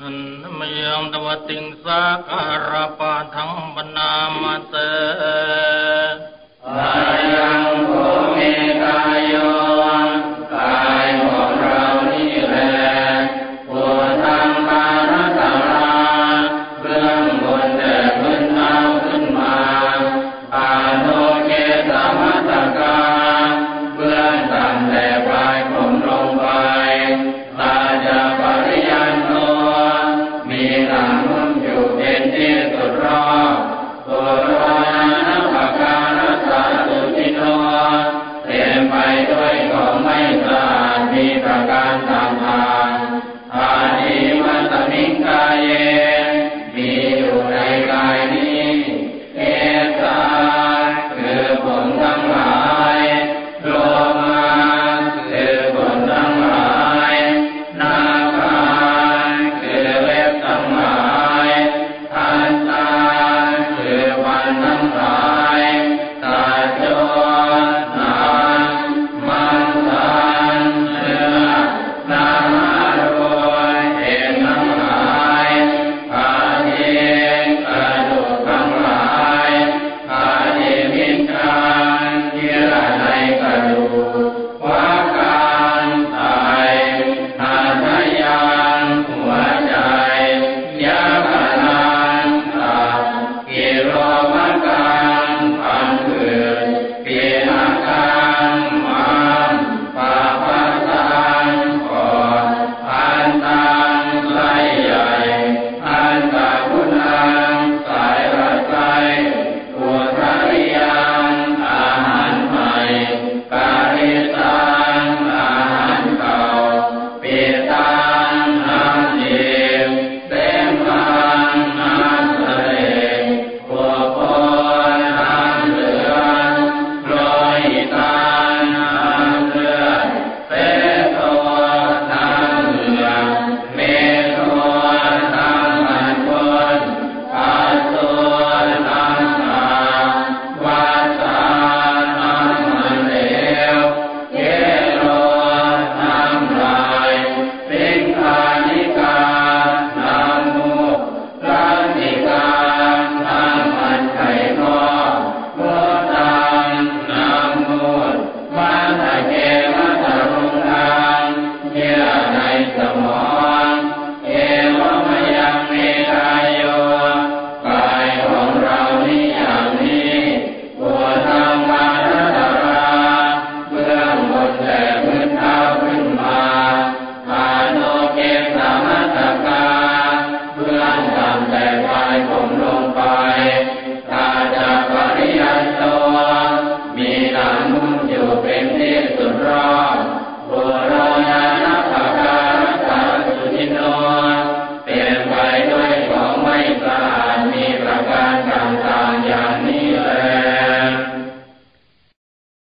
หันมยังตวติงสาการปาทันา